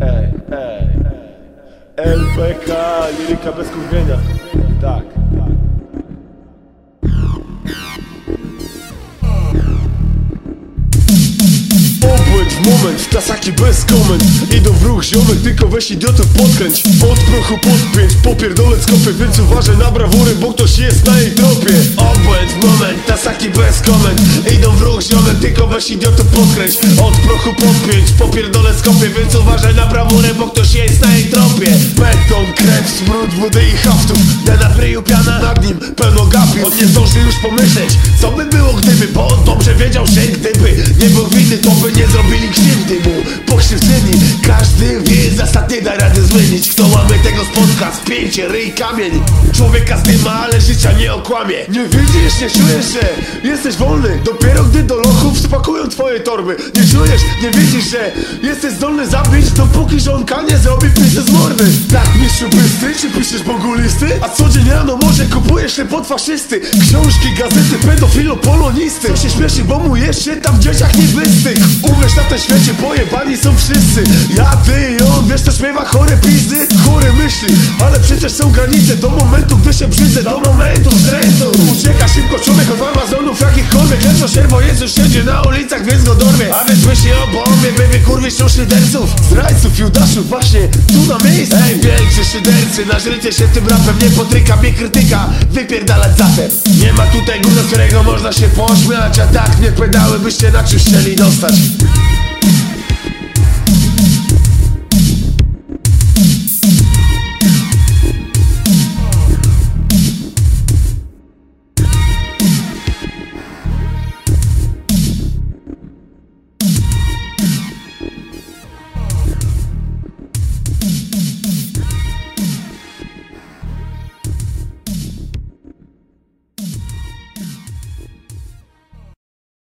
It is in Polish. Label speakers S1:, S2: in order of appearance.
S1: ej, ej, ej. LPK, liryka bez kurwienia. Tak. Moment, tasaki bez komend. Idą w ruch ziomek, tylko weź idiotów podkręć. Od prochu podpięć, popierdolec kopie Więc uważaj na brawury, bo ktoś jest na jej tropie. Obłęd moment, tasaki bez komend. Idą w ruch ziomek, tylko weź idiotów podkręć. Od prochu podpięć, popierdolec kopie Więc uważaj na brawury, bo ktoś jest na jej tropie. Beton, krew, smród, wody i haftów. Na napryju piana nad nim, pełno gapi On nie zdąży już pomyśleć, co by było był winny To by nie zrobili krzywdy mu. Pokrzywdzeni, każdy wie Zasad nie da rady zmienić. Kto łamie tego spotka, spięcie, ryj, kamień. Człowieka zdyma, ale życia nie okłamie. Nie widzisz, nie czujesz, że jesteś wolny. Dopiero gdy do lochów spakują twoje torby. Nie czujesz, nie widzisz, że jesteś zdolny zabić Dopóki żonka nie zrobi pisy z mordy. Tak mistrzu bystry, czy piszesz Bogu listy? A co dzień rano może kupujesz się pod faszysty Książki, gazety, pedofilo, polonisty. Się śmieszy, bo mu jeszcze tam w dzieciach niebystych Uwierz na tym świecie, pojebani są wszyscy. Ja, ty i on, wiesz co śmiewa chore pizdy? Chore myśli, ale przecież są granice Do momentu, gdy się brzydzę, do momentu stresu. Ucieka szybko człowiek od amazonów jakichkolwiek Lecz o sierwo Jezus siedzi na ulicach, więc go dorwie A więc myśli o bombie, by wykurwić tu szyderców Zdrajców, judaszów, właśnie tu na miejscu. Ej, większy szydercy, nażrycie się tym rapem Nie potryka. Mnie krytyka, wypierdalać zatem Nie ma tutaj z którego można się pośmiać A tak nie pedały byście na czymś chcieli dostać